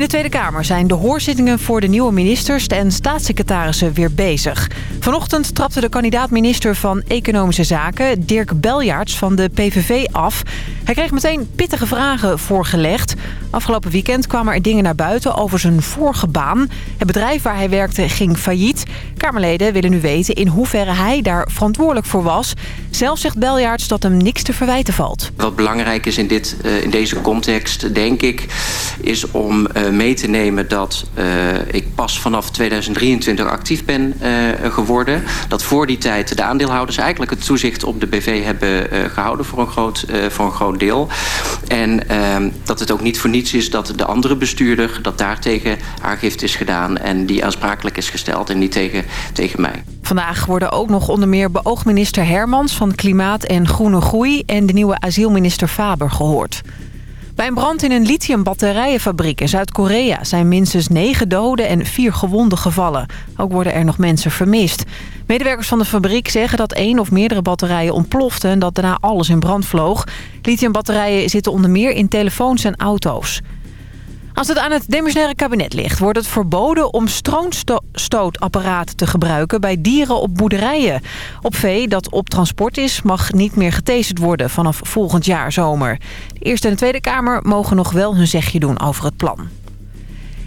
In de Tweede Kamer zijn de hoorzittingen voor de nieuwe ministers en staatssecretarissen weer bezig. Vanochtend trapte de kandidaat-minister van Economische Zaken, Dirk Beljaarts, van de PVV af. Hij kreeg meteen pittige vragen voorgelegd. Afgelopen weekend kwamen er dingen naar buiten over zijn vorige baan. Het bedrijf waar hij werkte ging failliet. Kamerleden willen nu weten in hoeverre hij daar verantwoordelijk voor was. Zelf zegt Beljaarts dat hem niks te verwijten valt. Wat belangrijk is in, dit, uh, in deze context, denk ik, is om uh, mee te nemen dat uh, ik pas vanaf 2023 actief ben geworden. Dat voor die tijd de aandeelhouders eigenlijk het toezicht op de BV hebben gehouden voor een groot, voor een groot deel. En ehm, dat het ook niet voor niets is dat de andere bestuurder, dat daar tegen aangifte is gedaan en die aansprakelijk is gesteld en niet tegen, tegen mij. Vandaag worden ook nog onder meer beoogd minister Hermans van Klimaat en Groene Groei... en de nieuwe asielminister Faber gehoord. Bij een brand in een lithiumbatterijenfabriek in Zuid-Korea... zijn minstens negen doden en vier gewonden gevallen. Ook worden er nog mensen vermist. Medewerkers van de fabriek zeggen dat één of meerdere batterijen ontploften... en dat daarna alles in brand vloog. Lithiumbatterijen zitten onder meer in telefoons en auto's. Als het aan het demissionaire kabinet ligt... wordt het verboden om stroomstootapparaten te gebruiken... bij dieren op boerderijen. Op vee dat op transport is... mag niet meer getaserd worden vanaf volgend jaar zomer. De Eerste en de Tweede Kamer mogen nog wel hun zegje doen over het plan.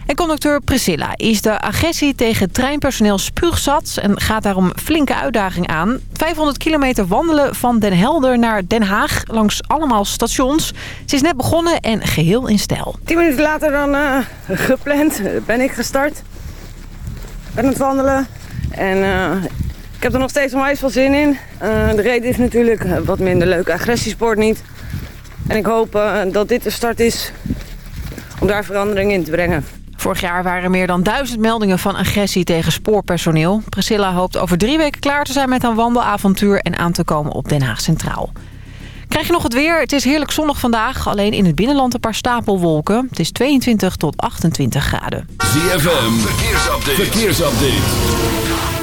En conducteur Priscilla is de agressie tegen treinpersoneel spuugzat... en gaat daarom flinke uitdaging aan. 500 kilometer wandelen van Den Helder naar Den Haag... langs allemaal stations. Ze is net begonnen en geheel in stijl. 10 minuten later dan uh, gepland ben ik gestart. Aan het wandelen. En uh, ik heb er nog steeds onwijs veel zin in. De reden is natuurlijk wat minder leuk agressiesport niet. En ik hoop dat dit de start is om daar verandering in te brengen. Vorig jaar waren er meer dan duizend meldingen van agressie tegen spoorpersoneel. Priscilla hoopt over drie weken klaar te zijn met een wandelavontuur... en aan te komen op Den Haag Centraal. Krijg je nog het weer? Het is heerlijk zonnig vandaag. Alleen in het binnenland een paar stapelwolken. Het is 22 tot 28 graden. ZFM, verkeersupdate. verkeersupdate.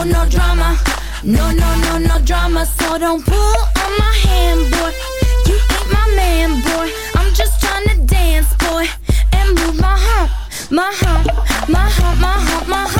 No, no drama. No, no, no, no drama. So don't pull on my hand, boy. You ain't my man, boy. I'm just trying to dance, boy. And move my hump, my hump, my hump, my hump, my hump.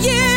you.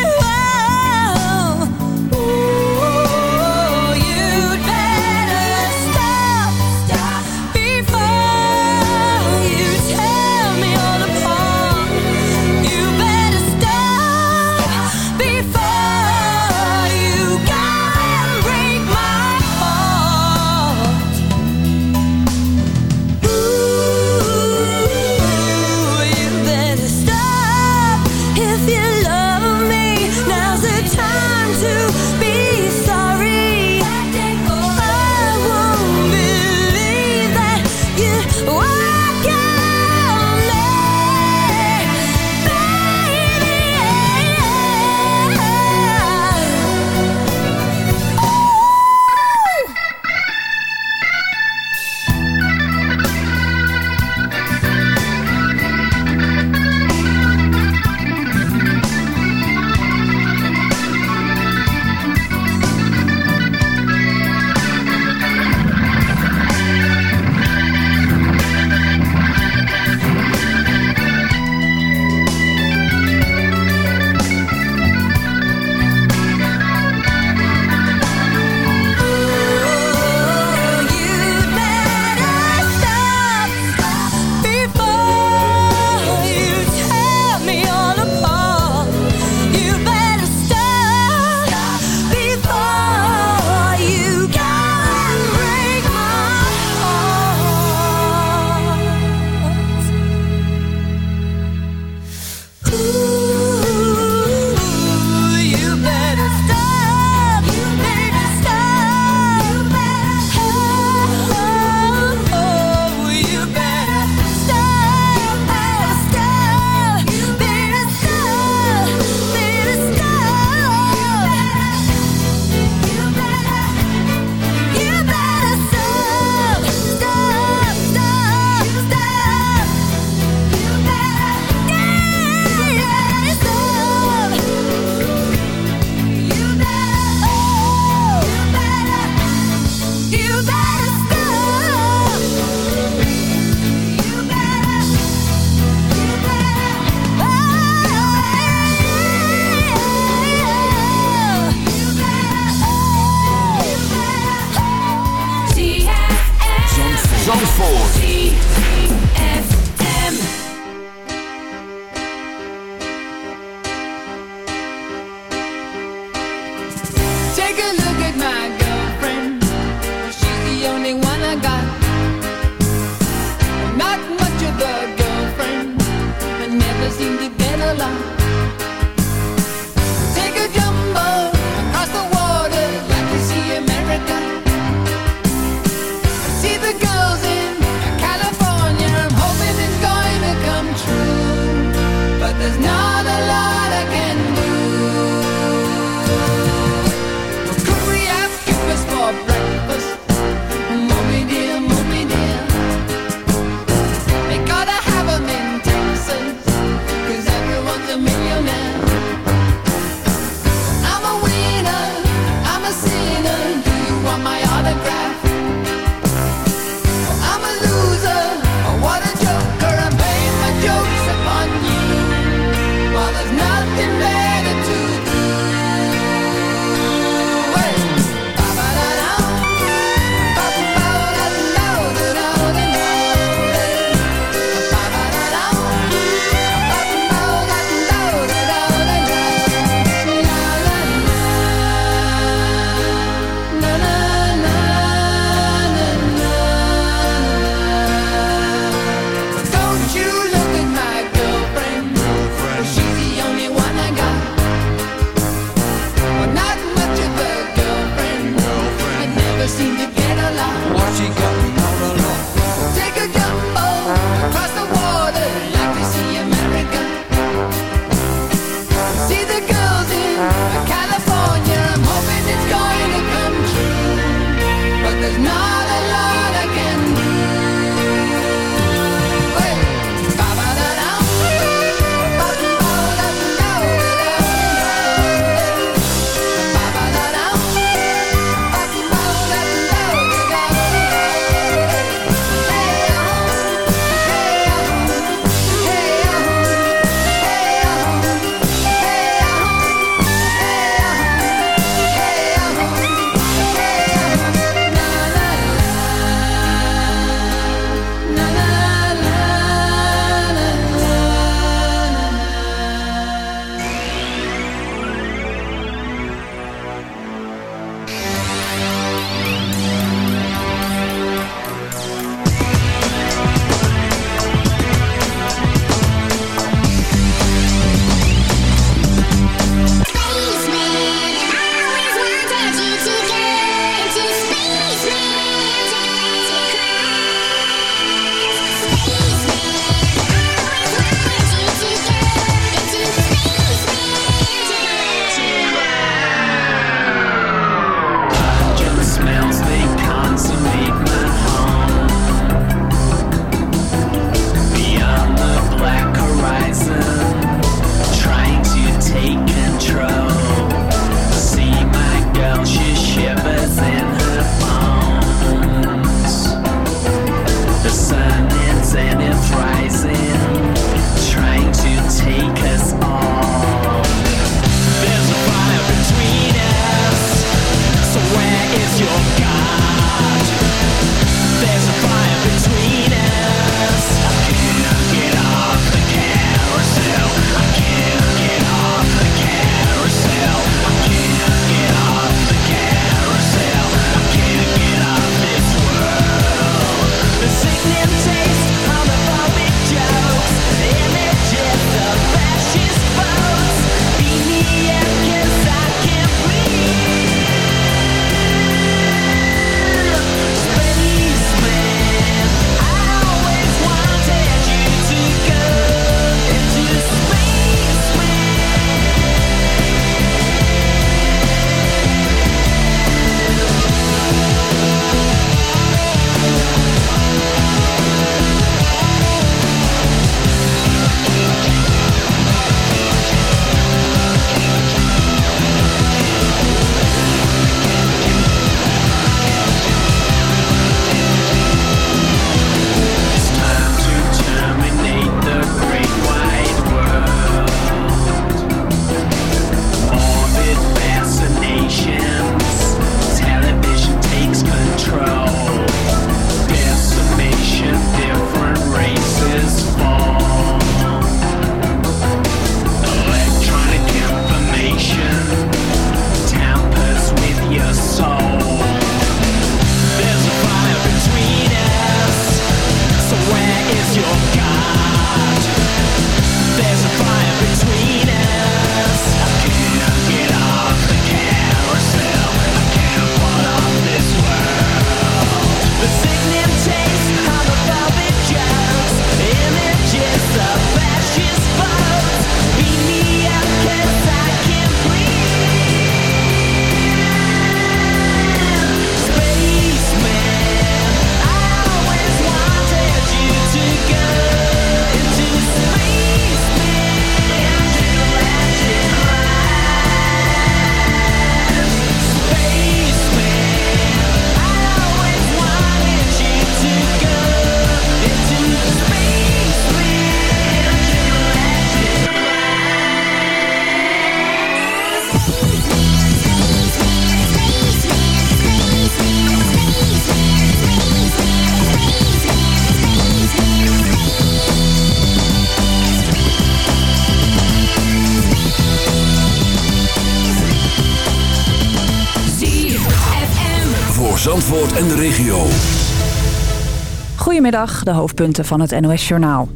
Goedemiddag, de hoofdpunten van het NOS-journaal.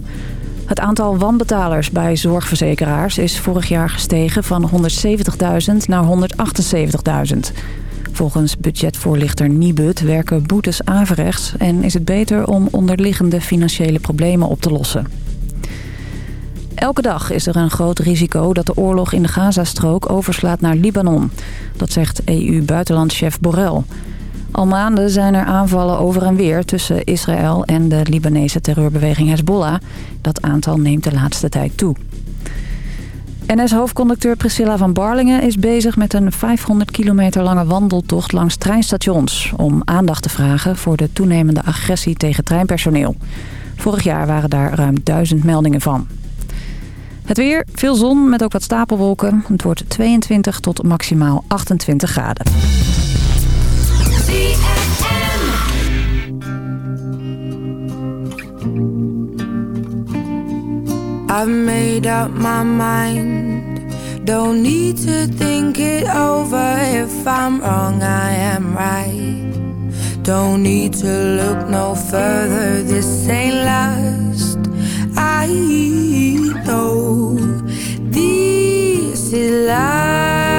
Het aantal wanbetalers bij zorgverzekeraars is vorig jaar gestegen van 170.000 naar 178.000. Volgens budgetvoorlichter Nibud werken boetes averechts... en is het beter om onderliggende financiële problemen op te lossen. Elke dag is er een groot risico dat de oorlog in de Gazastrook overslaat naar Libanon. Dat zegt EU-buitenlandchef Borrell. Al maanden zijn er aanvallen over en weer tussen Israël en de Libanese terreurbeweging Hezbollah. Dat aantal neemt de laatste tijd toe. NS-hoofdconducteur Priscilla van Barlingen is bezig met een 500 kilometer lange wandeltocht langs treinstations... om aandacht te vragen voor de toenemende agressie tegen treinpersoneel. Vorig jaar waren daar ruim duizend meldingen van. Het weer, veel zon met ook wat stapelwolken. Het wordt 22 tot maximaal 28 graden. I've made up my mind. Don't need to think it over. If I'm wrong, I am right. Don't need to look no further. This ain't last. I know this is love.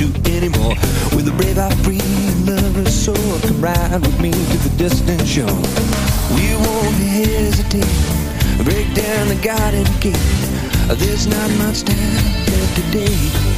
you anymore. With a brave heart, free love lover's soul, come ride with me to the distant shore. We won't hesitate, break down the garden gate. There's not much time left today.